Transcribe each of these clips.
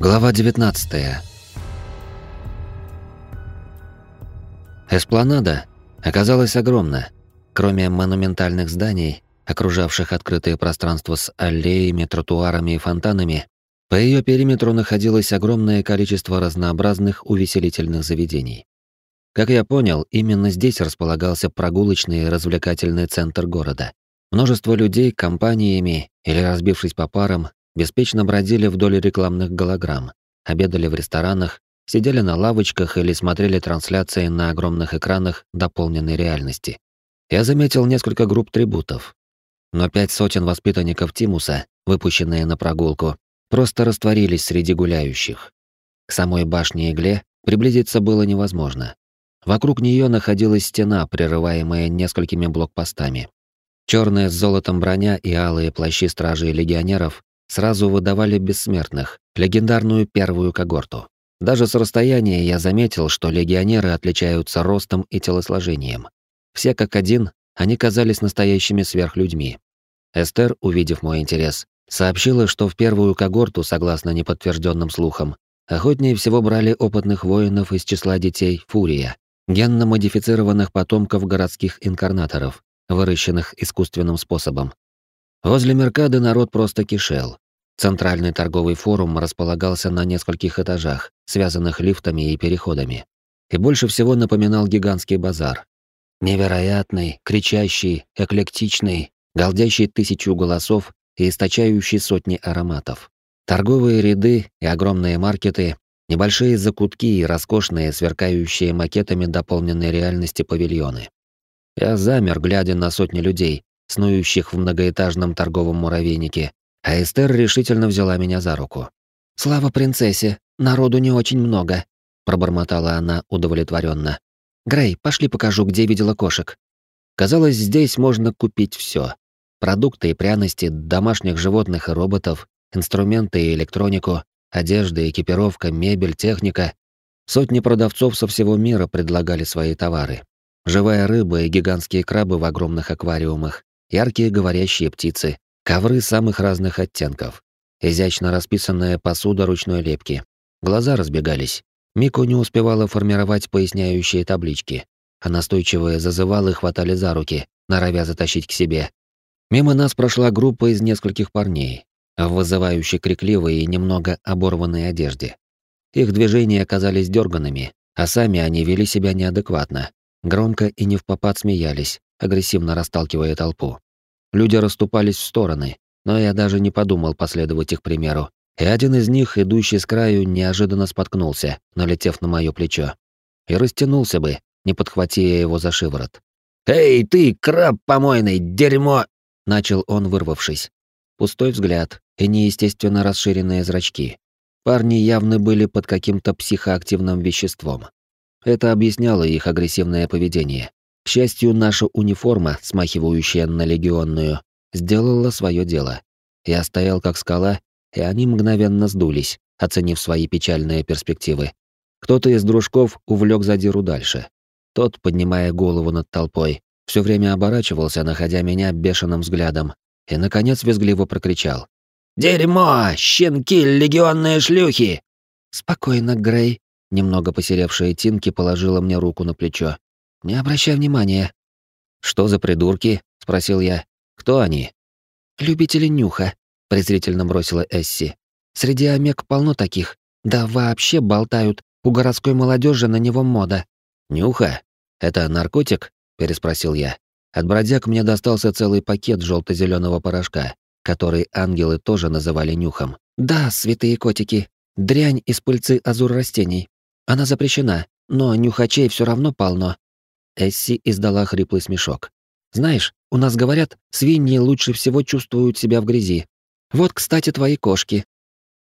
Глава 19. Эспланада оказалась огромна. Кроме монументальных зданий, окружавших открытое пространство с аллеями, тротуарами и фонтанами, по ее периметру находилось огромное количество разнообразных увеселительных заведений. Как я понял, именно здесь располагался прогулочный и развлекательный центр города. Множество людей компаниями или разбившись по парам беспечно бродили вдоль рекламных голограмм, обедали в ресторанах, сидели на лавочках или смотрели трансляции на огромных экранах дополненной реальности. Я заметил несколько групп трибутов. Но пять сотен воспитанников Тимуса, выпущенные на прогулку, просто растворились среди гуляющих. К самой башне Игле приблизиться было невозможно. Вокруг нее находилась стена, прерываемая несколькими блокпостами. Черная с золотом броня и алые плащи стражей легионеров сразу выдавали бессмертных, легендарную первую когорту. Даже с расстояния я заметил, что легионеры отличаются ростом и телосложением. Все как один, они казались настоящими сверхлюдьми. Эстер, увидев мой интерес, сообщила, что в первую когорту, согласно неподтвержденным слухам, охотнее всего брали опытных воинов из числа детей Фурия, генно-модифицированных потомков городских инкарнаторов, выращенных искусственным способом. Возле Меркады народ просто кишел. Центральный торговый форум располагался на нескольких этажах, связанных лифтами и переходами. И больше всего напоминал гигантский базар. Невероятный, кричащий, эклектичный, галдящий тысячу голосов и источающий сотни ароматов. Торговые ряды и огромные маркеты, небольшие закутки и роскошные, сверкающие макетами дополненной реальности павильоны. Я замер, глядя на сотни людей, снующих в многоэтажном торговом муравейнике, а Эстер решительно взяла меня за руку. «Слава принцессе, народу не очень много», — пробормотала она удовлетворенно. «Грей, пошли покажу, где видела кошек». Казалось, здесь можно купить все: Продукты и пряности, домашних животных и роботов, инструменты и электронику, одежда, экипировка, мебель, техника. Сотни продавцов со всего мира предлагали свои товары. Живая рыба и гигантские крабы в огромных аквариумах, яркие говорящие птицы, ковры самых разных оттенков, изящно расписанная посуда ручной лепки. Глаза разбегались. Мику не успевала формировать поясняющие таблички, а настойчивые зазывалы хватали за руки, норовя затащить к себе. Мимо нас прошла группа из нескольких парней, в вызывающе крикливой и немного оборванной одежде. Их движения оказались дерганными, а сами они вели себя неадекватно, громко и не в попад смеялись, агрессивно расталкивая толпу. Люди расступались в стороны, но я даже не подумал последовать их примеру. И один из них, идущий с краю, неожиданно споткнулся, налетев на моё плечо. И растянулся бы, не подхватив его за шиворот. «Эй, ты, краб помойный, дерьмо!» — начал он, вырвавшись. Пустой взгляд и неестественно расширенные зрачки. Парни явно были под каким-то психоактивным веществом. Это объясняло их агрессивное поведение. К счастью, наша униформа, смахивающая на легионную, сделала свое дело. Я стоял как скала, и они мгновенно сдулись, оценив свои печальные перспективы. Кто-то из дружков увлек задиру дальше. Тот, поднимая голову над толпой, все время оборачивался, находя меня бешеным взглядом, и, наконец, визгливо прокричал. «Дерьмо! Щенки, легионные шлюхи!» «Спокойно, Грей», — немного посеревшая Тинки положила мне руку на плечо. Не обращай внимания. Что за придурки? спросил я. Кто они? Любители нюха, презрительно бросила Эсси. Среди омег полно таких. Да вообще болтают. У городской молодежи на него мода. Нюха? Это наркотик? переспросил я. От бродяг мне достался целый пакет желто зеленого порошка, который ангелы тоже называли нюхом. Да, святые котики, дрянь из пыльцы азур растений. Она запрещена, но нюхачей все равно полно. Эсси издала хриплый смешок. «Знаешь, у нас говорят, свиньи лучше всего чувствуют себя в грязи. Вот, кстати, твои кошки».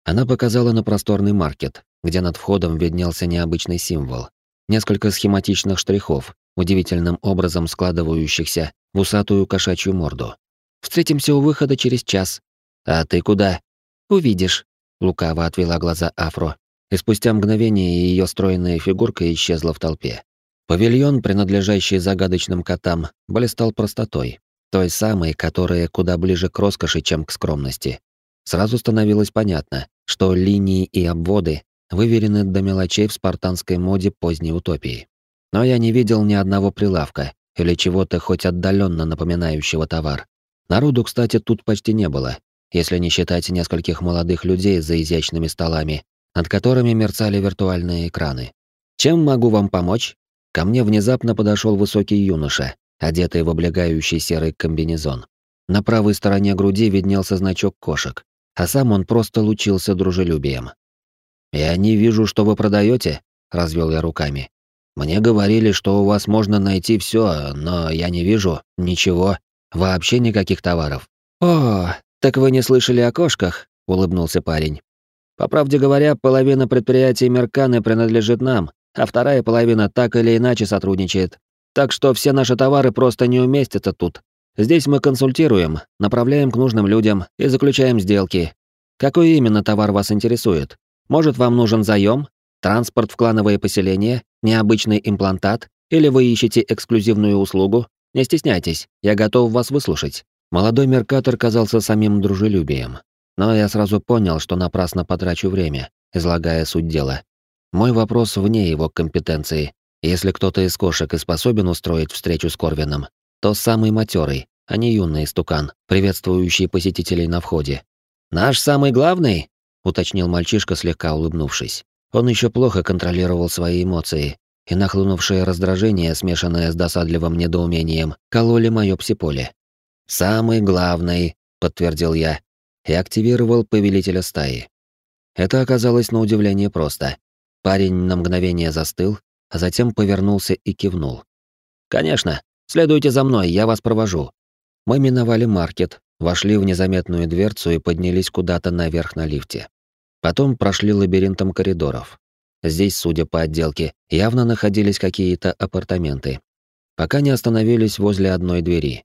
Она показала на просторный маркет, где над входом виднелся необычный символ. Несколько схематичных штрихов, удивительным образом складывающихся в усатую кошачью морду. «Встретимся у выхода через час». «А ты куда?» «Увидишь», — лукаво отвела глаза Афро. И спустя мгновение ее стройная фигурка исчезла в толпе. Павильон, принадлежащий загадочным котам, блистал простотой, той самой, которая куда ближе к роскоши, чем к скромности. Сразу становилось понятно, что линии и обводы выверены до мелочей в спартанской моде поздней утопии. Но я не видел ни одного прилавка или чего-то хоть отдаленно напоминающего товар. Народу, кстати, тут почти не было, если не считать нескольких молодых людей за изящными столами, над которыми мерцали виртуальные экраны. «Чем могу вам помочь?» Ко мне внезапно подошел высокий юноша, одетый в облегающий серый комбинезон. На правой стороне груди виднелся значок кошек, а сам он просто лучился дружелюбием. «Я не вижу, что вы продаете, развел я руками. «Мне говорили, что у вас можно найти все, но я не вижу ничего, вообще никаких товаров». «О, так вы не слышали о кошках?» — улыбнулся парень. «По правде говоря, половина предприятий Мерканы принадлежит нам, а вторая половина так или иначе сотрудничает. Так что все наши товары просто не уместятся тут. Здесь мы консультируем, направляем к нужным людям и заключаем сделки. Какой именно товар вас интересует? Может, вам нужен заем, транспорт в клановое поселение, необычный имплантат, или вы ищете эксклюзивную услугу? Не стесняйтесь, я готов вас выслушать. Молодой меркатор казался самим дружелюбием. Но я сразу понял, что напрасно потрачу время, излагая суть дела. Мой вопрос вне его компетенции. Если кто-то из кошек и способен устроить встречу с Корвином, то самый матерый, а не юный стукан, приветствующий посетителей на входе. «Наш самый главный?» — уточнил мальчишка, слегка улыбнувшись. Он еще плохо контролировал свои эмоции, и нахлынувшее раздражение, смешанное с досадливым недоумением, кололи моё псиполе. «Самый главный», — подтвердил я, и активировал повелителя стаи. Это оказалось на удивление просто. Парень на мгновение застыл, а затем повернулся и кивнул. «Конечно, следуйте за мной, я вас провожу». Мы миновали маркет, вошли в незаметную дверцу и поднялись куда-то наверх на лифте. Потом прошли лабиринтом коридоров. Здесь, судя по отделке, явно находились какие-то апартаменты. Пока не остановились возле одной двери.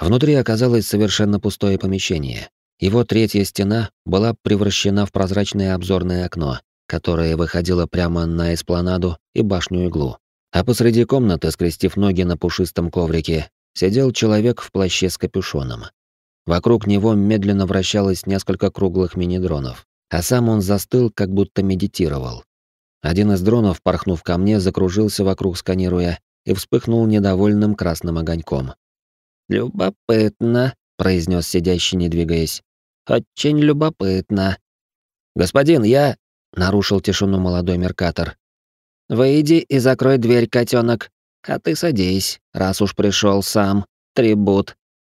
Внутри оказалось совершенно пустое помещение. Его третья стена была превращена в прозрачное обзорное окно, которое выходило прямо на эспланаду и башню-иглу. А посреди комнаты, скрестив ноги на пушистом коврике, сидел человек в плаще с капюшоном. Вокруг него медленно вращалось несколько круглых мини-дронов, а сам он застыл, как будто медитировал. Один из дронов, порхнув ко мне, закружился вокруг, сканируя, и вспыхнул недовольным красным огоньком. «Любопытно», — произнес сидящий, не двигаясь. «Очень любопытно». «Господин, я...» — нарушил тишину молодой меркатор. «Выйди и закрой дверь, котенок. А ты садись, раз уж пришел сам, трибут».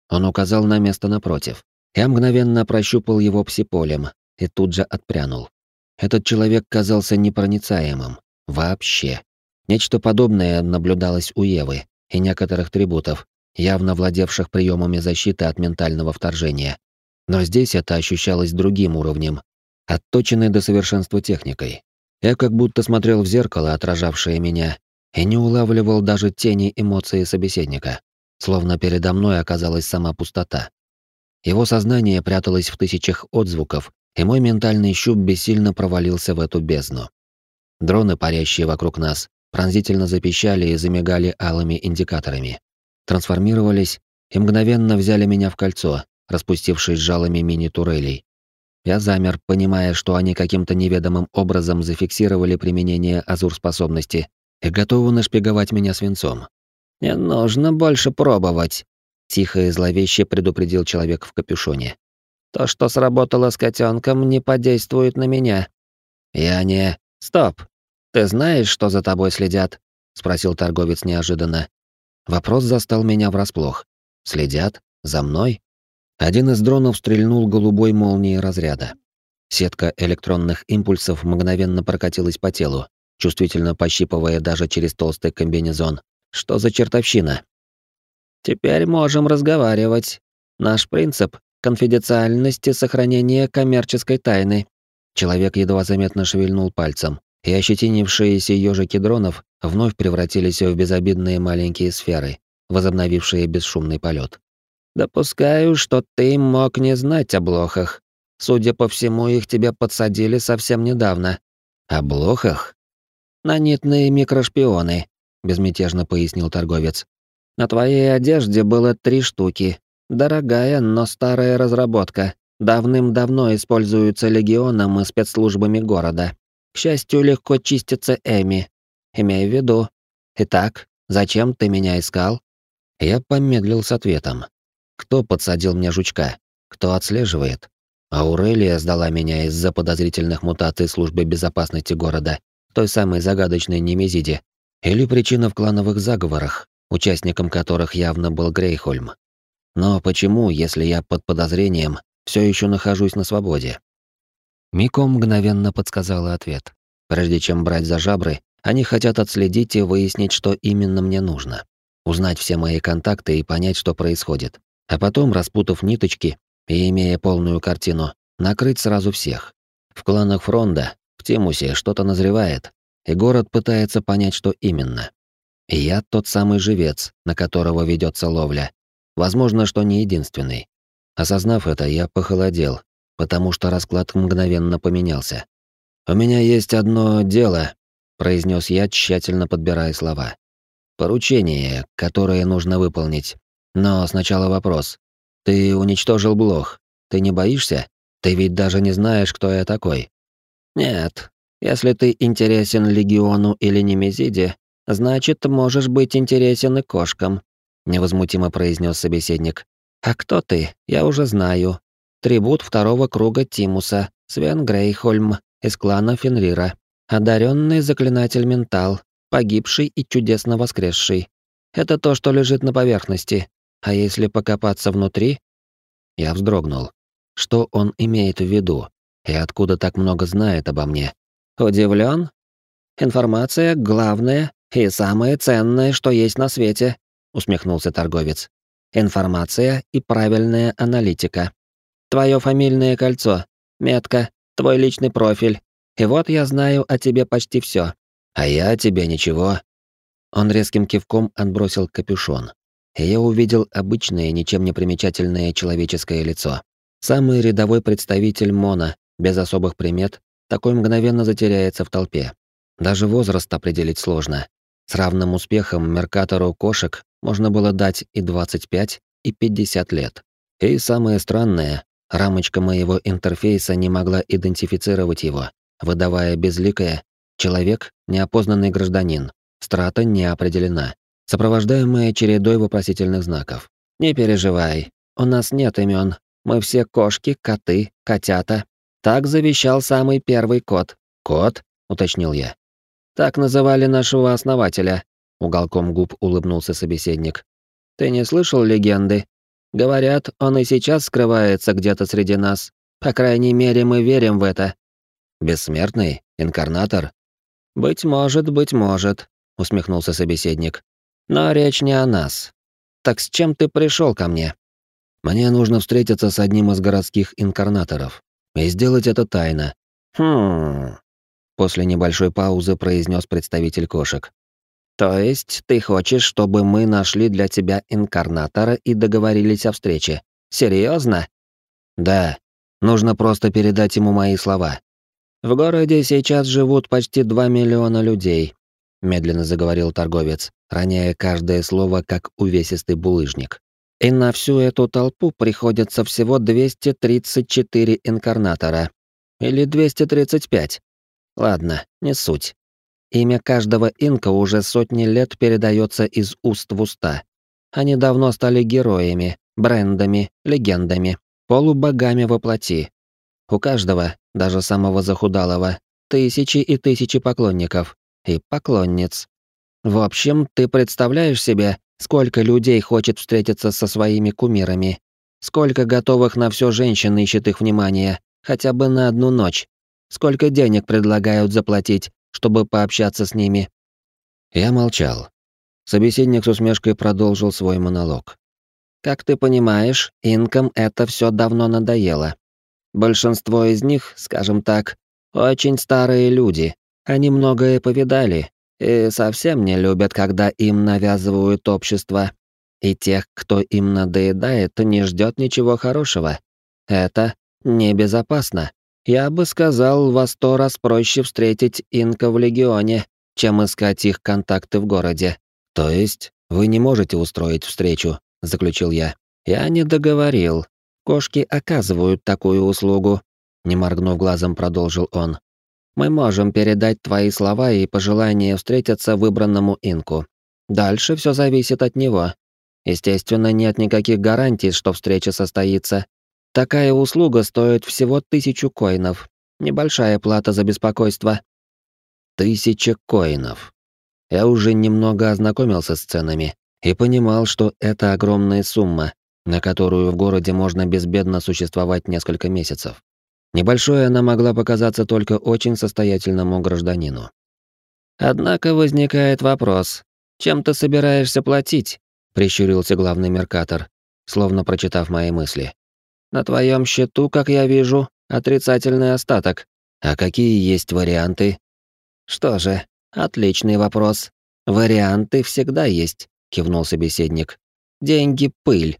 Он указал на место напротив. Я мгновенно прощупал его псиполем и тут же отпрянул. Этот человек казался непроницаемым. Вообще. Нечто подобное наблюдалось у Евы и некоторых трибутов, явно владевших приемами защиты от ментального вторжения. Но здесь это ощущалось другим уровнем, отточенной до совершенства техникой. Я как будто смотрел в зеркало, отражавшее меня, и не улавливал даже тени эмоций собеседника, словно передо мной оказалась сама пустота. Его сознание пряталось в тысячах отзвуков, и мой ментальный щуп бессильно провалился в эту бездну. Дроны, парящие вокруг нас, пронзительно запищали и замигали алыми индикаторами. Трансформировались и мгновенно взяли меня в кольцо, распустившись жалами мини-турелей. Я замер, понимая, что они каким-то неведомым образом зафиксировали применение азур-способности и готовы нашпиговать меня свинцом. «Не нужно больше пробовать», — тихо и зловеще предупредил человек в капюшоне. То, что сработало с котенком, не подействует на меня. Я не... Стоп. Ты знаешь, что за тобой следят? Спросил торговец неожиданно. Вопрос застал меня врасплох. Следят? За мной? Один из дронов стрельнул голубой молнией разряда. Сетка электронных импульсов мгновенно прокатилась по телу, чувствительно пощипывая даже через толстый комбинезон. Что за чертовщина? Теперь можем разговаривать. Наш принцип конфиденциальности сохранения коммерческой тайны. Человек едва заметно шевельнул пальцем, и ощетинившиеся ежики дронов вновь превратились в безобидные маленькие сферы, возобновившие бесшумный полет. «Допускаю, что ты мог не знать о блохах. Судя по всему, их тебе подсадили совсем недавно». «О блохах?» «Нанитные микрошпионы», — безмятежно пояснил торговец. «На твоей одежде было три штуки, Дорогая, но старая разработка. давным-давно используются легионом и спецслужбами города. К счастью, легко чистится Эми. Имей в виду. Итак, зачем ты меня искал? Я помедлил с ответом. Кто подсадил мне жучка? Кто отслеживает? Аурелия сдала меня из-за подозрительных мутаций службы безопасности города, той самой загадочной Немезиде. Или причина в клановых заговорах, участником которых явно был Грейхольм. Но почему, если я под подозрением, все еще нахожусь на свободе? Мико мгновенно подсказала ответ. Прежде чем брать за жабры, они хотят отследить и выяснить, что именно мне нужно узнать все мои контакты и понять, что происходит. А потом, распутав ниточки и имея полную картину, накрыть сразу всех. В кланах Фронда, в Тимусе что-то назревает, и город пытается понять, что именно. И я тот самый живец, на которого ведется ловля. Возможно, что не единственный. Осознав это, я похолодел, потому что расклад мгновенно поменялся. «У меня есть одно дело», — произнес я, тщательно подбирая слова. Поручение, которое нужно выполнить. Но сначала вопрос. Ты уничтожил блох. Ты не боишься? Ты ведь даже не знаешь, кто я такой. Нет. Если ты интересен Легиону или Немезиде, значит, можешь быть интересен и кошкам, невозмутимо произнес собеседник. А кто ты? Я уже знаю. Трибут второго круга Тимуса, Свен Грейхольм из клана Фенрира. Одаренный заклинатель ментал, погибший и чудесно воскресший. Это то, что лежит на поверхности. А если покопаться внутри? Я вздрогнул. Что он имеет в виду? И откуда так много знает обо мне? Удивлен? Информация главное и самое ценное, что есть на свете, усмехнулся торговец. Информация и правильная аналитика. Твое фамильное кольцо, метка, твой личный профиль. И вот я знаю о тебе почти все. А я тебе ничего. Он резким кивком отбросил капюшон. И я увидел обычное, ничем не примечательное человеческое лицо. Самый рядовой представитель Мона, без особых примет, такой мгновенно затеряется в толпе. Даже возраст определить сложно. С равным успехом Меркатору кошек можно было дать и 25, и 50 лет. И самое странное, рамочка моего интерфейса не могла идентифицировать его, выдавая безликое Человек — неопознанный гражданин. Страта не определена. Сопровождаемая чередой вопросительных знаков. «Не переживай, у нас нет имен. Мы все кошки, коты, котята». Так завещал самый первый кот. «Кот?» — уточнил я. «Так называли нашего основателя», — уголком губ улыбнулся собеседник. «Ты не слышал легенды? Говорят, он и сейчас скрывается где-то среди нас. По крайней мере, мы верим в это». «Бессмертный? Инкарнатор?» «Быть может, быть может», — усмехнулся собеседник. «Но речь не о нас. Так с чем ты пришел ко мне?» «Мне нужно встретиться с одним из городских инкарнаторов. И сделать это тайно». «Хм...» После небольшой паузы произнес представитель кошек. «То есть ты хочешь, чтобы мы нашли для тебя инкарнатора и договорились о встрече? Серьезно? «Да. Нужно просто передать ему мои слова. В городе сейчас живут почти 2 миллиона людей, медленно заговорил торговец, роняя каждое слово как увесистый булыжник. И на всю эту толпу приходится всего 234 инкарнатора. Или 235. Ладно, не суть. Имя каждого инка уже сотни лет передается из уст в уста. Они давно стали героями, брендами, легендами, полубогами во плоти. У каждого даже самого захудалого, тысячи и тысячи поклонников и поклонниц. В общем, ты представляешь себе, сколько людей хочет встретиться со своими кумирами, сколько готовых на все женщин ищет их внимание, хотя бы на одну ночь, сколько денег предлагают заплатить, чтобы пообщаться с ними. Я молчал. Собеседник с усмешкой продолжил свой монолог. Как ты понимаешь, инкам это все давно надоело. Большинство из них, скажем так, очень старые люди. Они многое повидали и совсем не любят, когда им навязывают общество. И тех, кто им надоедает, не ждет ничего хорошего. Это небезопасно. Я бы сказал, во сто раз проще встретить инка в легионе, чем искать их контакты в городе. То есть вы не можете устроить встречу, заключил я. Я не договорил. Кошки оказывают такую услугу, не моргнув глазом, продолжил он. Мы можем передать твои слова и пожелания встретиться выбранному инку. Дальше все зависит от него. Естественно, нет никаких гарантий, что встреча состоится. Такая услуга стоит всего тысячу коинов. Небольшая плата за беспокойство. Тысяча коинов. Я уже немного ознакомился с ценами и понимал, что это огромная сумма, на которую в городе можно безбедно существовать несколько месяцев. Небольшой она могла показаться только очень состоятельному гражданину. Однако возникает вопрос, чем ты собираешься платить? прищурился главный меркатор, словно прочитав мои мысли. На твоем счету, как я вижу, отрицательный остаток. А какие есть варианты? Что же, отличный вопрос. Варианты всегда есть, кивнул собеседник. Деньги пыль.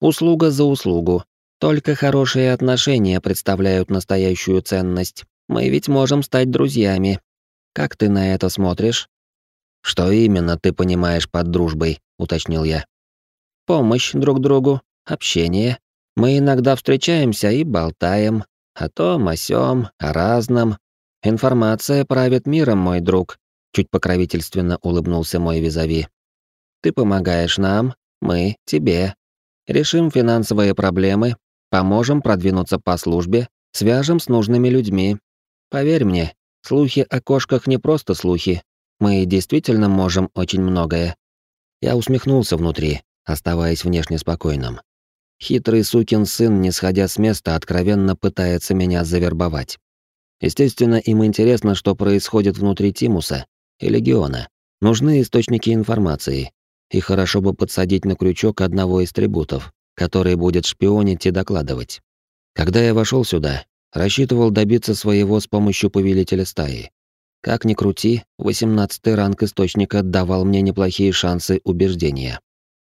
Услуга за услугу. Только хорошие отношения представляют настоящую ценность. Мы ведь можем стать друзьями. Как ты на это смотришь? Что именно ты понимаешь под дружбой, уточнил я. Помощь друг другу, общение. Мы иногда встречаемся и болтаем о том, о сём, о разном. Информация правит миром, мой друг, чуть покровительственно улыбнулся мой визави. Ты помогаешь нам, мы тебе. Решим финансовые проблемы, Поможем продвинуться по службе, свяжем с нужными людьми. Поверь мне, слухи о кошках не просто слухи. Мы действительно можем очень многое. Я усмехнулся внутри, оставаясь внешне спокойным. Хитрый сукин сын, не сходя с места, откровенно пытается меня завербовать. Естественно, им интересно, что происходит внутри Тимуса и Легиона. Нужны источники информации, и хорошо бы подсадить на крючок одного из трибутов, который будет шпионить и докладывать. Когда я вошел сюда, рассчитывал добиться своего с помощью повелителя стаи. Как ни крути, 18-й ранг источника давал мне неплохие шансы убеждения.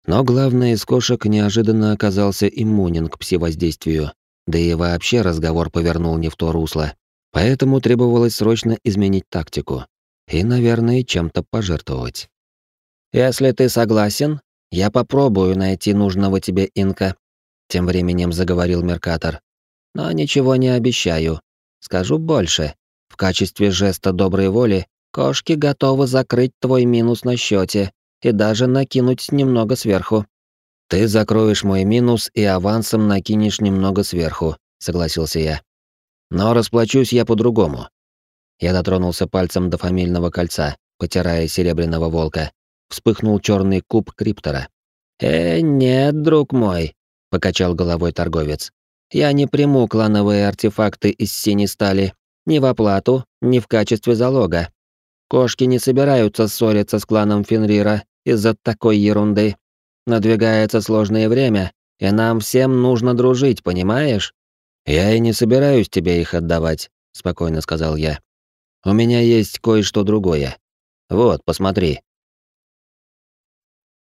Но главное из кошек неожиданно оказался иммунен к пси-воздействию, да и вообще разговор повернул не в то русло. Поэтому требовалось срочно изменить тактику и, наверное, чем-то пожертвовать. «Если ты согласен, я попробую найти нужного тебе инка, тем временем заговорил Меркатор. Но ничего не обещаю. Скажу больше. В качестве жеста доброй воли кошки готовы закрыть твой минус на счете и даже накинуть немного сверху. Ты закроешь мой минус и авансом накинешь немного сверху, согласился я. Но расплачусь я по-другому. Я дотронулся пальцем до фамильного кольца, потирая серебряного волка вспыхнул черный куб криптора. «Э, нет, друг мой», — покачал головой торговец. «Я не приму клановые артефакты из синей стали, ни в оплату, ни в качестве залога. Кошки не собираются ссориться с кланом Фенрира из-за такой ерунды. Надвигается сложное время, и нам всем нужно дружить, понимаешь?» «Я и не собираюсь тебе их отдавать», — спокойно сказал я. «У меня есть кое-что другое. Вот, посмотри».